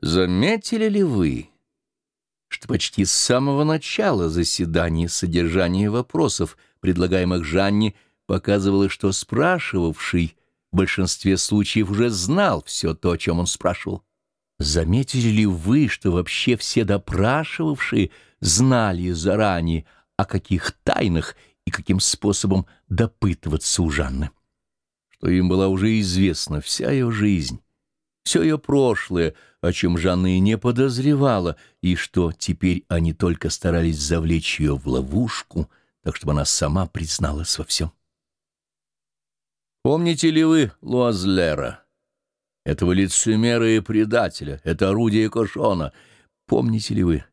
Заметили ли вы, что почти с самого начала заседания содержание вопросов, предлагаемых Жанне, показывало, что спрашивавший в большинстве случаев уже знал все то, о чем он спрашивал? Заметили ли вы, что вообще все допрашивавшие знали заранее, о каких тайнах и каким способом допытываться у Жанны? Что им была уже известна вся ее жизнь, все ее прошлое, о чем Жанна и не подозревала, и что теперь они только старались завлечь ее в ловушку, так чтобы она сама призналась во всем. Помните ли вы Луазлера, этого лицемера и предателя, это орудие Кошона? Помните ли вы,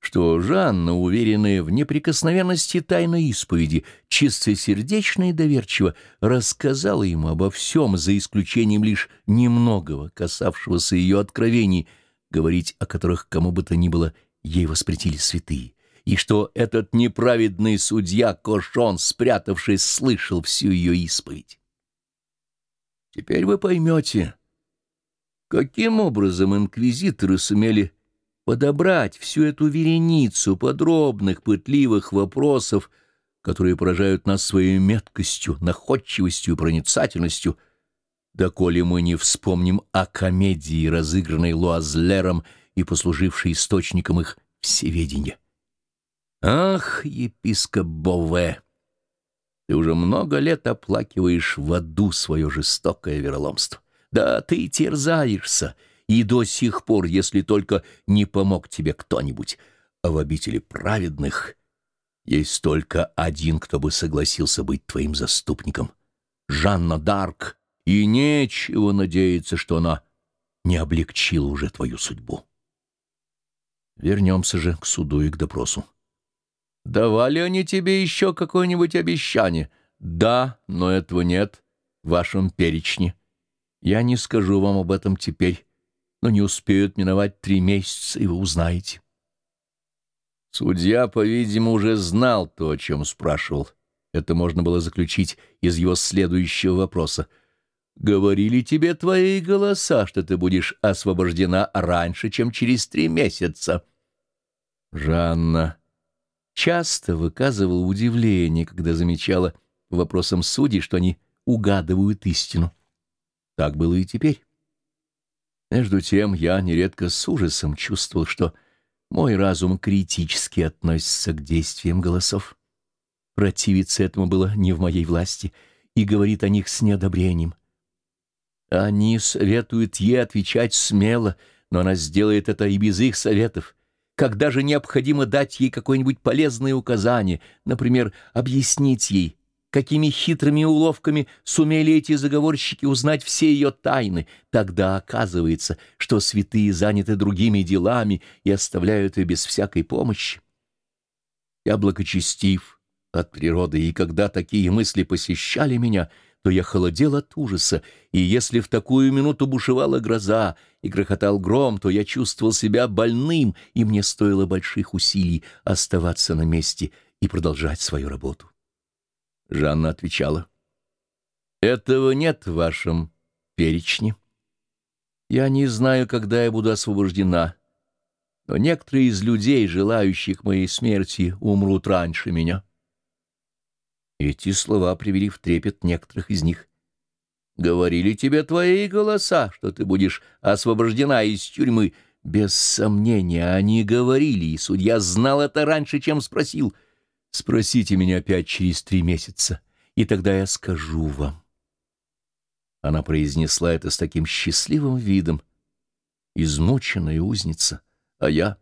что Жанна, уверенная в неприкосновенности тайной исповеди, чистосердечно и доверчиво рассказала ему обо всем, за исключением лишь немногого, касавшегося ее откровений, говорить о которых кому бы то ни было ей воспретили святые, и что этот неправедный судья Кошон, спрятавшись, слышал всю ее исповедь. Теперь вы поймете, каким образом инквизиторы сумели подобрать всю эту вереницу подробных, пытливых вопросов, которые поражают нас своей меткостью, находчивостью и проницательностью, доколе мы не вспомним о комедии, разыгранной Луазлером и послужившей источником их всеведения. Ах, епископ Бове! Ты уже много лет оплакиваешь в аду свое жестокое вероломство. Да ты терзаешься — и до сих пор, если только не помог тебе кто-нибудь, а в обители праведных есть только один, кто бы согласился быть твоим заступником — Жанна Дарк, и нечего надеяться, что она не облегчила уже твою судьбу. Вернемся же к суду и к допросу. Давали они тебе еще какое-нибудь обещание? Да, но этого нет в вашем перечне. Я не скажу вам об этом теперь но не успеют миновать три месяца, и вы узнаете. Судья, по-видимому, уже знал то, о чем спрашивал. Это можно было заключить из его следующего вопроса. «Говорили тебе твои голоса, что ты будешь освобождена раньше, чем через три месяца?» Жанна часто выказывала удивление, когда замечала вопросом судей, что они угадывают истину. Так было и теперь. Между тем я нередко с ужасом чувствовал, что мой разум критически относится к действиям голосов. Противиться этому было не в моей власти и говорит о них с неодобрением. Они советуют ей отвечать смело, но она сделает это и без их советов. Когда же необходимо дать ей какое-нибудь полезное указание, например, объяснить ей, какими хитрыми уловками сумели эти заговорщики узнать все ее тайны. Тогда оказывается, что святые заняты другими делами и оставляют ее без всякой помощи. Я благочестив от природы, и когда такие мысли посещали меня, то я холодел от ужаса, и если в такую минуту бушевала гроза и грохотал гром, то я чувствовал себя больным, и мне стоило больших усилий оставаться на месте и продолжать свою работу. Жанна отвечала. «Этого нет в вашем перечне. Я не знаю, когда я буду освобождена, но некоторые из людей, желающих моей смерти, умрут раньше меня». Эти слова привели в трепет некоторых из них. «Говорили тебе твои голоса, что ты будешь освобождена из тюрьмы?» Без сомнения, они говорили, и судья знал это раньше, чем спросил — Спросите меня опять через три месяца, и тогда я скажу вам. Она произнесла это с таким счастливым видом, измученная узница, а я...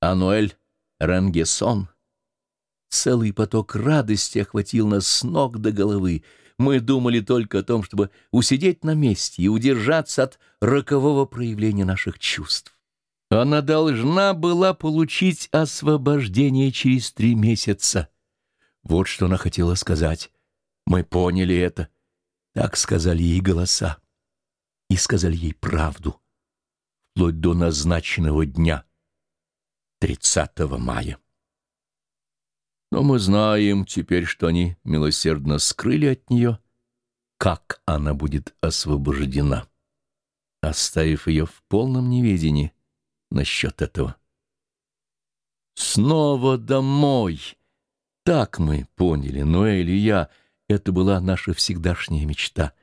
Ануэль Рангесон. Целый поток радости охватил нас с ног до головы. Мы думали только о том, чтобы усидеть на месте и удержаться от рокового проявления наших чувств. Она должна была получить освобождение через три месяца. Вот что она хотела сказать. Мы поняли это. Так сказали ей голоса. И сказали ей правду. Вплоть до назначенного дня, 30 мая. Но мы знаем теперь, что они милосердно скрыли от нее, как она будет освобождена. оставив ее в полном неведении насчет этого. «Снова домой!» Так мы поняли, Ноэль и я, это была наша всегдашняя мечта.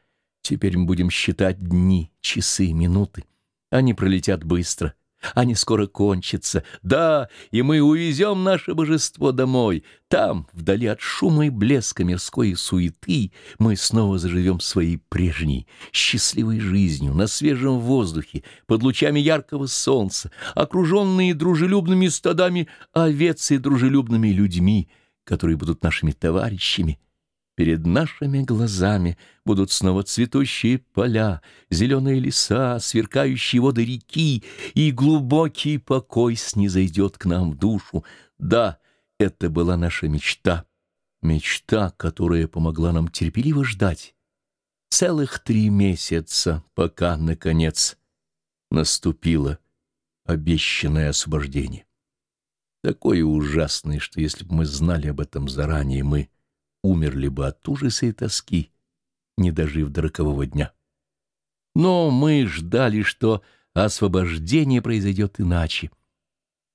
Теперь мы будем считать дни, часы, минуты. Они пролетят быстро — они скоро кончатся. Да, и мы увезем наше божество домой. Там, вдали от шума и блеска мирской суеты, мы снова заживем своей прежней, счастливой жизнью, на свежем воздухе, под лучами яркого солнца, окруженные дружелюбными стадами овец и дружелюбными людьми, которые будут нашими товарищами, Перед нашими глазами будут снова цветущие поля, зеленые леса, сверкающие воды реки, и глубокий покой снизойдет к нам в душу. Да, это была наша мечта, мечта, которая помогла нам терпеливо ждать. Целых три месяца, пока, наконец, наступило обещанное освобождение. Такое ужасное, что если бы мы знали об этом заранее, мы умерли бы от ужаса и тоски, не дожив до рокового дня. Но мы ждали, что освобождение произойдет иначе.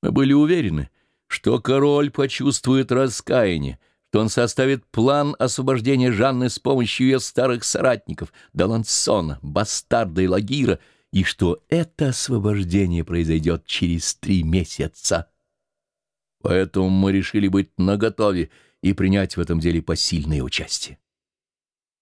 Мы были уверены, что король почувствует раскаяние, что он составит план освобождения Жанны с помощью ее старых соратников, Далансона, Бастарда и Лагира, и что это освобождение произойдет через три месяца. Поэтому мы решили быть наготове и принять в этом деле посильное участие.